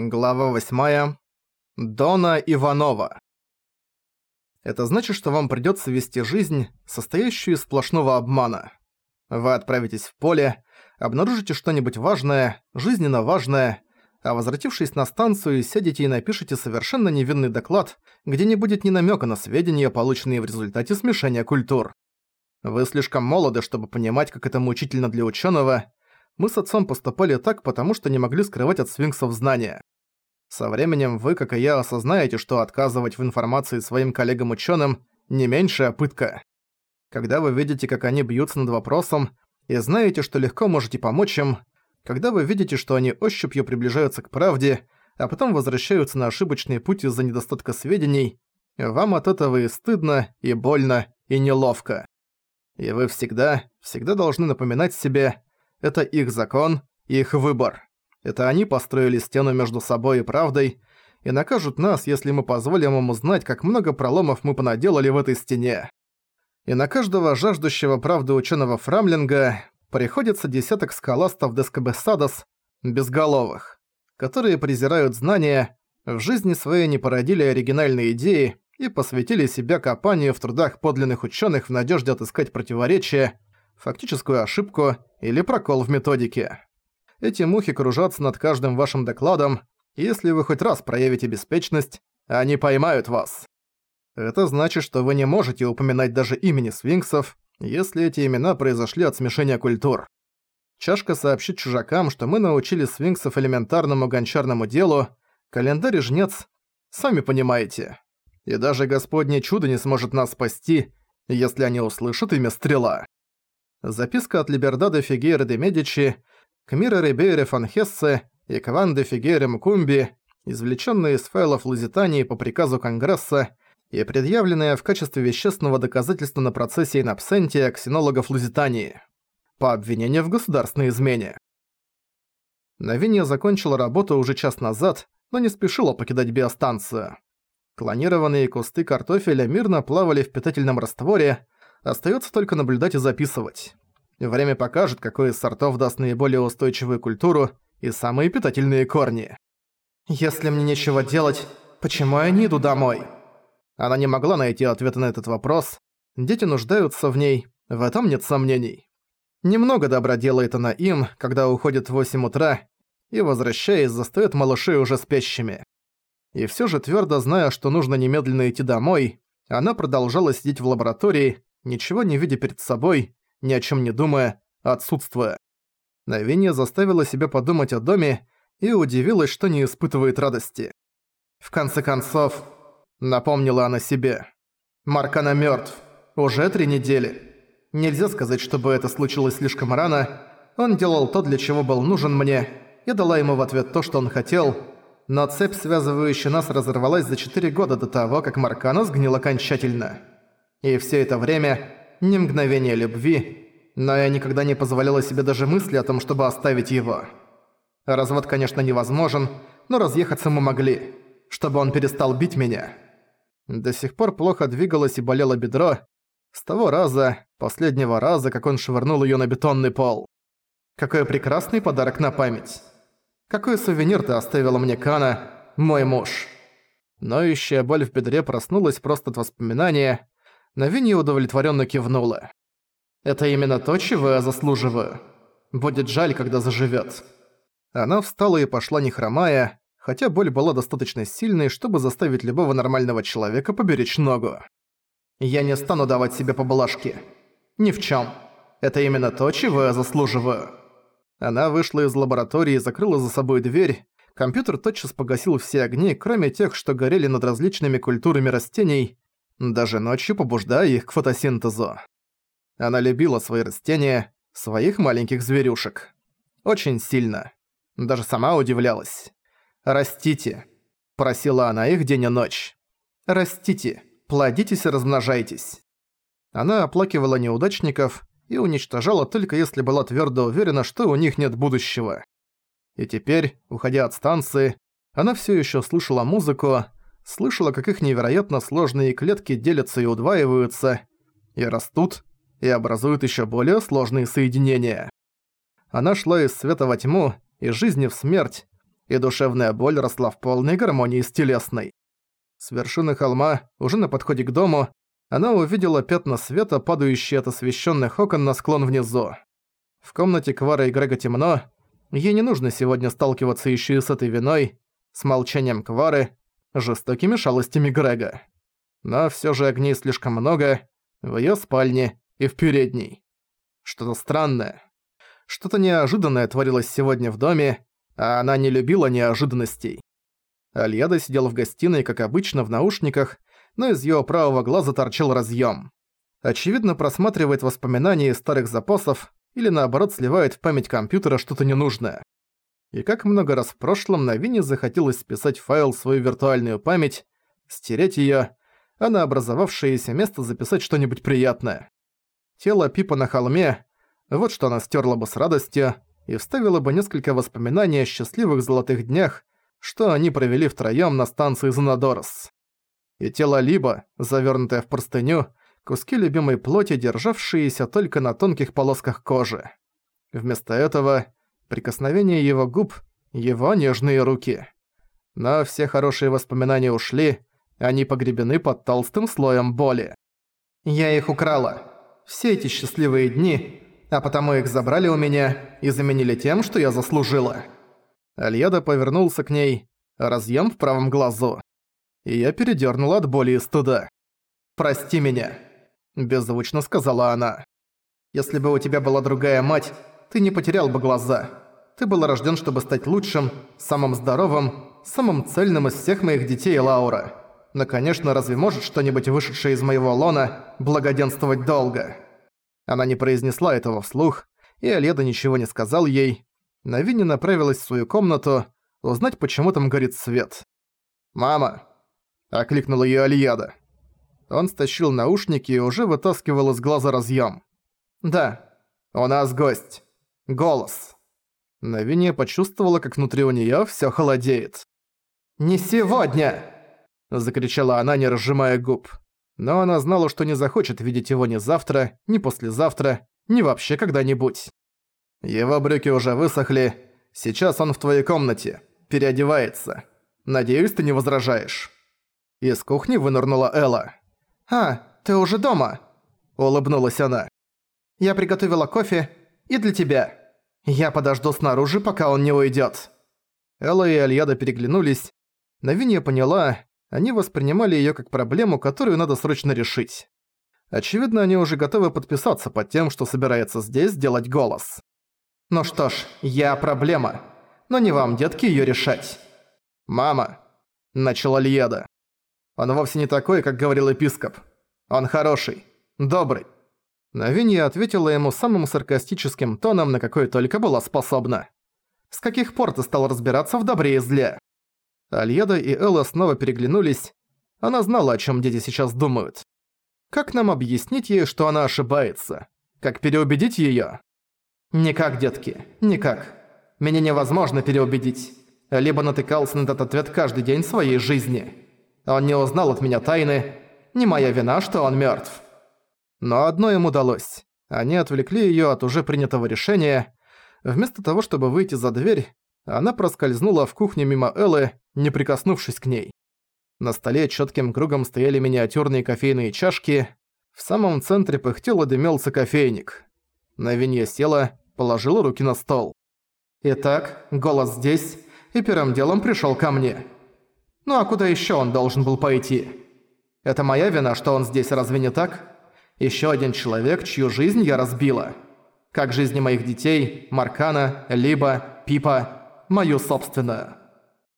Глава 8. Дона Иванова. Это значит, что вам придётся вести жизнь, состоящую из сплошного обмана. Вы отправитесь в поле, обнаружите что-нибудь важное, жизненно важное, а возвратившись на станцию, сядете и напишите совершенно невинный доклад, где не будет ни намёка на сведения, полученные в результате смешения культур. Вы слишком молоды, чтобы понимать, как это мучительно для учёного, мы с отцом поступали так, потому что не могли скрывать от свинксов знания. Со временем вы, как и я, осознаете, что отказывать в информации своим коллегам-ученым не меньшая пытка. Когда вы видите, как они бьются над вопросом, и знаете, что легко можете помочь им, когда вы видите, что они ощупью приближаются к правде, а потом возвращаются на ошибочный путь из-за недостатка сведений, вам от этого и стыдно, и больно, и неловко. И вы всегда, всегда должны напоминать себе, это их закон, их выбор. Это они построили стену между собой и правдой, и накажут нас, если мы позволим им узнать, как много проломов мы понаделали в этой стене. И на каждого жаждущего правды ученого Фрамлинга приходится десяток скаластов Дескабесадос, безголовых, которые презирают знания, в жизни своей не породили оригинальные идеи и посвятили себя копанию в трудах подлинных ученых в надежде отыскать противоречия, фактическую ошибку или прокол в методике. Эти мухи кружатся над каждым вашим докладом, и если вы хоть раз проявите беспечность, они поймают вас. Это значит, что вы не можете упоминать даже имени свинксов, если эти имена произошли от смешения культур. Чашка сообщит чужакам, что мы научили свинксов элементарному гончарному делу, календарь жнец, сами понимаете. И даже Господне чудо не сможет нас спасти, если они услышат имя Стрела. Записка от Либердада Фигейра де Медичи к Мире Рибейре фон Хессе и к Ван де Фигейре Мкумби, извлеченные из файлов Лузитании по приказу Конгресса и предъявленные в качестве вещественного доказательства на процессе инабсентия ксенологов Лузитании по обвинению в государственной измене. Навинья закончила работу уже час назад, но не спешила покидать биостанцию. Клонированные кусты картофеля мирно плавали в питательном растворе, Остается только наблюдать и записывать. Время покажет, какой из сортов даст наиболее устойчивую культуру и самые питательные корни. «Если мне нечего делать, почему я не иду домой?» Она не могла найти ответа на этот вопрос. Дети нуждаются в ней, в этом нет сомнений. Немного добра делает она им, когда уходит в 8 утра, и, возвращаясь, застаёт малышей уже спящими. И всё же твёрдо зная, что нужно немедленно идти домой, она продолжала сидеть в лаборатории, ничего не видя перед собой, ни о чем не думая, отсутствуя. Навинья заставила себя подумать о доме и удивилась, что не испытывает радости. В конце концов, напомнила она себе. Маркана мертв. Уже три недели. Нельзя сказать, чтобы это случилось слишком рано. Он делал то, для чего был нужен мне. Я дала ему в ответ то, что он хотел. Но цепь, связывающая нас, разорвалась за четыре года до того, как Маркана сгнил окончательно. И все это время ни мгновения любви, но я никогда не позволяла себе даже мысли о том, чтобы оставить его. Развод, конечно, невозможен, но разъехаться мы могли, чтобы он перестал бить меня. До сих пор плохо двигалось и болело бедро, с того раза, последнего раза, как он швырнул её на бетонный пол. Какой прекрасный подарок на память. Какой сувенир ты оставила мне, Кана, мой муж. Ноющая боль в бедре проснулась просто от воспоминания, Навинья удовлетворенно кивнула. «Это именно то, чего я заслуживаю. Будет жаль, когда заживет. Она встала и пошла не хромая, хотя боль была достаточно сильной, чтобы заставить любого нормального человека поберечь ногу. «Я не стану давать себе поблажки. Ни в чем. Это именно то, чего я заслуживаю». Она вышла из лаборатории и закрыла за собой дверь. Компьютер тотчас погасил все огни, кроме тех, что горели над различными культурами растений, даже ночью побуждая их к фотосинтезу. Она любила свои растения, своих маленьких зверюшек. Очень сильно. Даже сама удивлялась. «Растите», – просила она их день и ночь. «Растите, плодитесь и размножайтесь». Она оплакивала неудачников и уничтожала только если была твердо уверена, что у них нет будущего. И теперь, уходя от станции, она все еще слушала музыку, слышала, как их невероятно сложные клетки делятся и удваиваются, и растут, и образуют еще более сложные соединения. Она шла из света во тьму, из жизни в смерть, и душевная боль росла в полной гармонии с телесной. С вершины холма, уже на подходе к дому, она увидела пятна света, падающие от освещенных окон на склон внизу. В комнате Квара и Грега темно, ей не нужно сегодня сталкиваться еще и с этой виной, с молчанием Квары, жестокими шалостями Грега. Но все же огней слишком много в ее спальне и в передней. Что-то странное. Что-то неожиданное творилось сегодня в доме, а она не любила неожиданностей. Альяда сидел в гостиной, как обычно, в наушниках, но из его правого глаза торчал разъем. Очевидно, просматривает воспоминания из старых запасов или наоборот сливает в память компьютера что-то ненужное. И как много раз в прошлом на Вине захотелось списать файл в свою виртуальную память, стереть её, а на образовавшееся место записать что-нибудь приятное. Тело Пипа на холме – вот что она стерла бы с радостью и вставила бы несколько воспоминаний о счастливых золотых днях, что они провели втроём на станции Занадорос. И тело Либо, завернутое в простыню, куски любимой плоти, державшиеся только на тонких полосках кожи. Вместо этого прикосновение его губ, его нежные руки. Но все хорошие воспоминания ушли, они погребены под толстым слоем боли. Я их украла. Все эти счастливые дни, а потому их забрали у меня и заменили тем, что я заслужила. Альяда повернулся к ней, разъем в правом глазу. И я передернула от боли и стыда. «Прости меня», – беззвучно сказала она. «Если бы у тебя была другая мать, ты не потерял бы глаза. Ты был рожден, чтобы стать лучшим, самым здоровым, самым цельным из всех моих детей, Лаура. Но, конечно, разве может что-нибудь вышедшее из моего лона благоденствовать долго?» Она не произнесла этого вслух, и Аледа ничего не сказал ей. Навини направилась в свою комнату, узнать, почему там горит свет. «Мама!» – окликнула её Альяда. Он стащил наушники и уже вытаскивал из глаза разъём. «Да, у нас гость. Голос». Навиния почувствовала, как внутри у неё всё холодеет. «Не сегодня!» – закричала она, не разжимая губ. Но она знала, что не захочет видеть его ни завтра, ни послезавтра, ни вообще когда-нибудь. Его брюки уже высохли. Сейчас он в твоей комнате. Переодевается. Надеюсь, ты не возражаешь. Из кухни вынырнула Элла. «А, ты уже дома?» Улыбнулась она. «Я приготовила кофе и для тебя. Я подожду снаружи, пока он не уйдет. Элла и Альяда переглянулись. Навинья поняла, они воспринимали её как проблему, которую надо срочно решить. Очевидно, они уже готовы подписаться под тем, что собирается здесь сделать голос. «Ну что ж, я проблема. Но не вам, детки, её решать». «Мама», — начала Льеда. «Он вовсе не такой, как говорил епископ. Он хороший, добрый». Навинья ответила ему самым саркастическим тоном, на какой только была способна. «С каких пор ты стал разбираться в добре и зле?» Альеда и Элла снова переглянулись. Она знала, о чем дети сейчас думают. Как нам объяснить ей, что она ошибается? Как переубедить ее? Никак, детки, никак. Меня невозможно переубедить. Либо натыкался на этот ответ каждый день своей жизни. Он не узнал от меня тайны. Не моя вина, что он мертв. Но одно им удалось. Они отвлекли ее от уже принятого решения. Вместо того, чтобы выйти за дверь, она проскользнула в кухню мимо Эллы, не прикоснувшись к ней. На столе четким кругом стояли миниатюрные кофейные чашки. В самом центре пыхтел и дымелся кофейник. На винье села, положила руки на стол. «Итак, голос здесь, и первым делом пришел ко мне. Ну а куда еще он должен был пойти? Это моя вина, что он здесь, разве не так? Еще один человек, чью жизнь я разбила. Как жизни моих детей, Маркана, Либо, Пипа, мою собственную».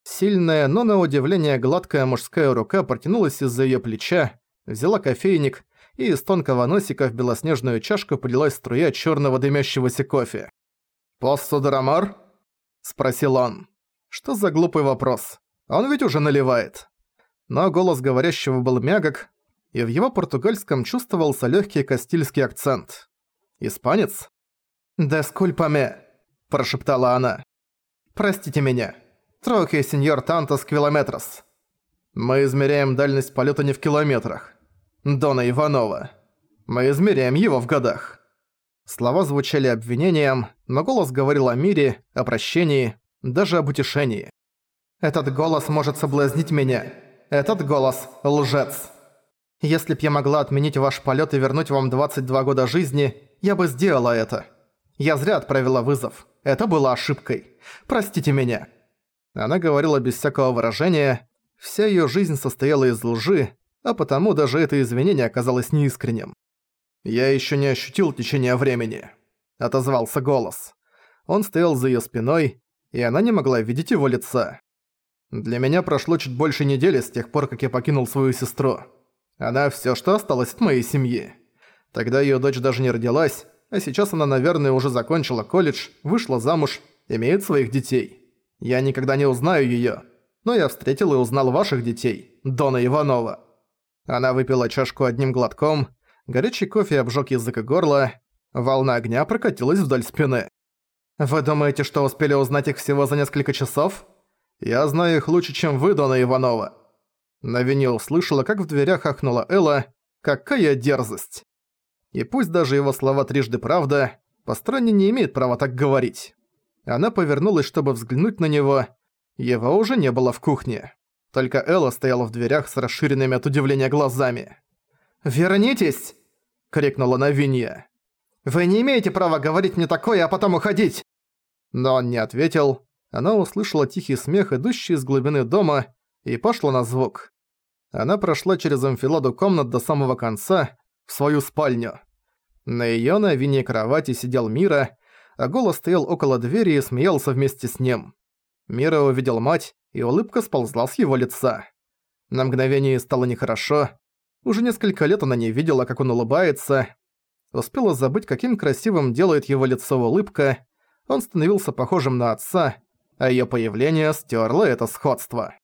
Сильная, но на удивление гладкая мужская рука протянулась из-за её плеча, взяла кофейник, и из тонкого носика в белоснежную чашку полилась струя чёрного дымящегося кофе. «Поссу Дарамар?» – спросил он. Что за глупый вопрос? Он ведь уже наливает. Но голос говорящего был мягок, и в его португальском чувствовался лёгкий кастильский акцент. «Испанец?» «Дескульпаме», – прошептала она. «Простите меня». Трохи, сеньор Тантос километрос. Мы измеряем дальность полета не в километрах. Дона Иванова. Мы измеряем его в годах. Слова звучали обвинением, но голос говорил о мире, о прощении, даже об утешении. Этот голос может соблазнить меня. Этот голос – лжец. Если б я могла отменить ваш полет и вернуть вам 22 года жизни, я бы сделала это. Я зря отправила вызов. Это было ошибкой. Простите меня». Она говорила без всякого выражения. Вся её жизнь состояла из лжи, а потому даже это извинение оказалось неискренним. «Я ещё не ощутил течение времени», — отозвался голос. Он стоял за её спиной, и она не могла видеть его лица. «Для меня прошло чуть больше недели с тех пор, как я покинул свою сестру. Она всё, что осталось от моей семьи. Тогда её дочь даже не родилась, а сейчас она, наверное, уже закончила колледж, вышла замуж, имеет своих детей. Я никогда не узнаю её, но я встретил и узнал ваших детей, Дона Иванова». Она выпила чашку одним глотком, горячий кофе обжёг язык и горло, волна огня прокатилась вдоль спины. «Вы думаете, что успели узнать их всего за несколько часов? Я знаю их лучше, чем вы, Дона Иванова». Навини услышала, как в дверях ахнула Элла. «Какая дерзость!» И пусть даже его слова трижды правда, Пастрони не имеет права так говорить. Она повернулась, чтобы взглянуть на него. Его уже не было в кухне. Только Элла стояла в дверях с расширенными от удивления глазами. «Вернитесь!» — крикнула Навинья. «Вы не имеете права говорить мне такое, а потом уходить!» Но он не ответил. Она услышала тихий смех, идущий из глубины дома, и пошла на звук. Она прошла через амфиладу комнат до самого конца, в свою спальню. На её на вине кровати сидел Мира, а голос стоял около двери и смеялся вместе с ним. Мира увидел мать, и улыбка сползла с его лица. На мгновение стало нехорошо. Уже несколько лет она не видела, как он улыбается. Успела забыть, каким красивым делает его лицо улыбка. Он становился похожим на отца, а её появление стёрло это сходство.